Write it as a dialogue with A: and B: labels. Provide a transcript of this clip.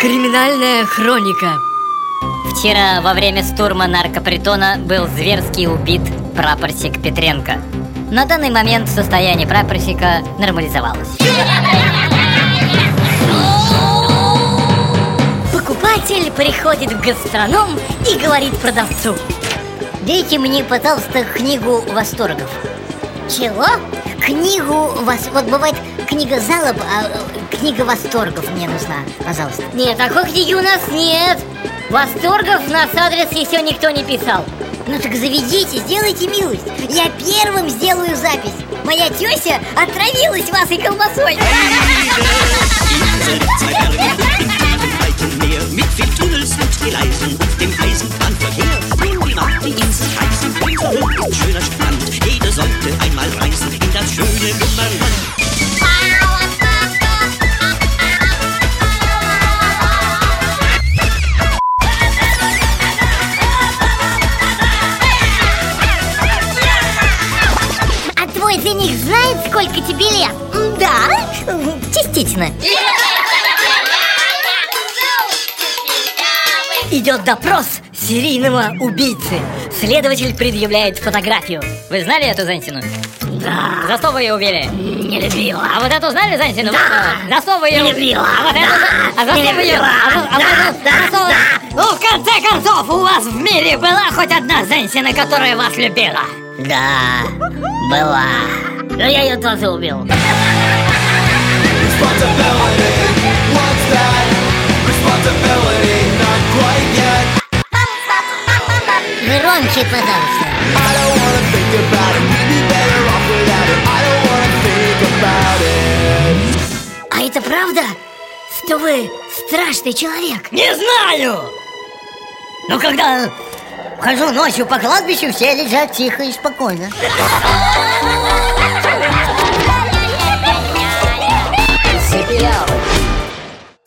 A: Криминальная хроника
B: Вчера во время штурма наркопритона был зверски убит прапорщик Петренко. На данный момент состояние прапорщика нормализовалось.
C: Покупатель приходит в гастроном и говорит продавцу
B: Дайте мне, пожалуйста, книгу восторгов.
C: Чего? Книгу вас... Вот бывает книга залоб, а э, книга восторгов мне нужна, пожалуйста
A: Нет, такой книги у нас нет Восторгов на адрес еще никто не писал
C: Ну так заведите, сделайте милость Я первым сделаю запись Моя теща отравилась вас и колбасой
D: schöner Strand. Jeder sollte einmal reisen in das schöne Lummerland.
C: Жених знает, сколько тебе лет? Да, частично
A: Идет допрос серийного убийцы Следователь предъявляет фотографию
B: Вы знали эту женщину?
A: Да,
B: За что вы ее убили?
A: не любила
B: А вот эту знали женщину?
A: Да.
B: За что вы ее...
A: Не любила.
B: А вот эту... А за что вы ее... А вот
A: Да, да,
B: за что-
A: да.
B: Ну, в конце концов, у вас в мире была хоть одна женщина, которая вас любила?
A: Да, была. Но я ее тоже убил.
C: Громче, пожалуйста. А это правда, что вы страшный человек?
A: Не знаю! Но когда Хожу ночью по кладбищу, все лежат тихо и спокойно.